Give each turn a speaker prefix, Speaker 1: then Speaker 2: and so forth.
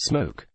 Speaker 1: smoke.